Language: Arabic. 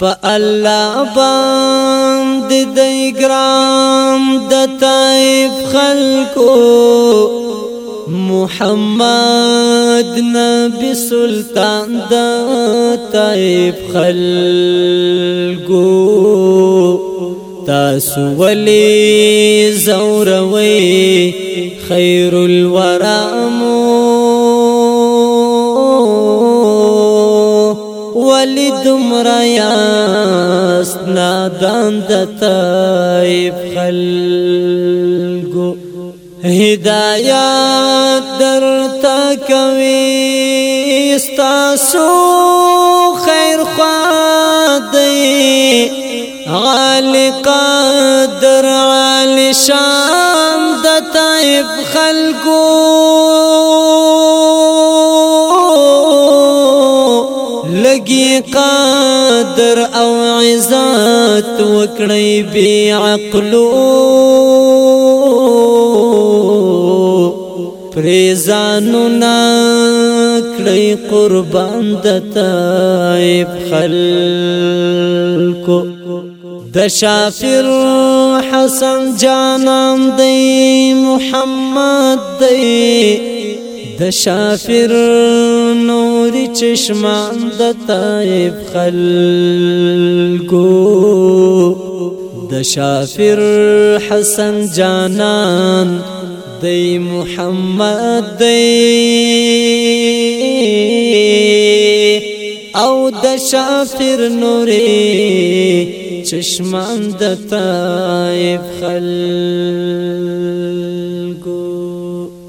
په الله باندې د ګرام د طيب خلکو محمد نبی سلطان د طيب خلکو تاسو ولی زوروي خير الورامو ولی دمرا یاست نادان د تایب خلگو هدایت در تکوی استاسو خیر خوادی غالی قدر عالی تایب خلگو لګي قادر أو عزت وکړي بي عقلو پریزانو نا قربان د تایب خلکو. د شافر حسن جانان دی محمد دی د شافر نور چشمان د طيب خلقو د شافر حسن جانان دی محمد دی. او د شافر نوري چشمان د طيب خلقو